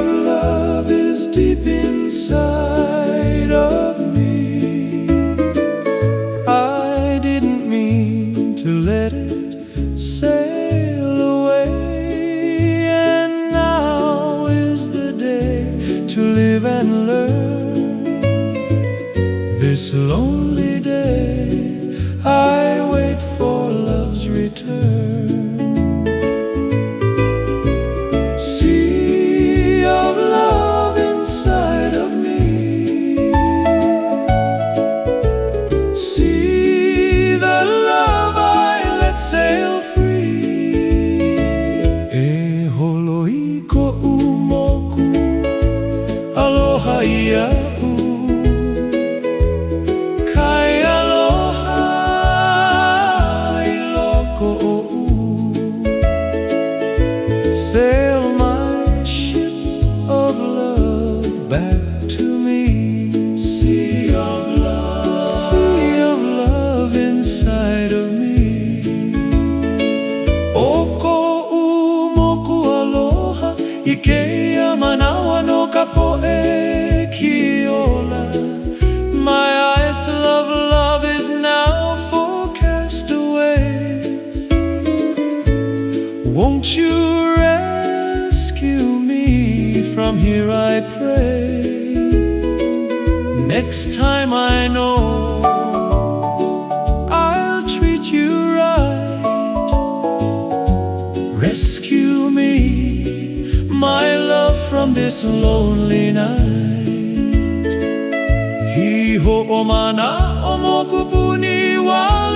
love is deep in aloha sail my ship of love back. Won't you rescue me from here, I pray? Next time I know I'll treat you right. Rescue me, my love, from this lonely night. He ho omana omokupuni wa.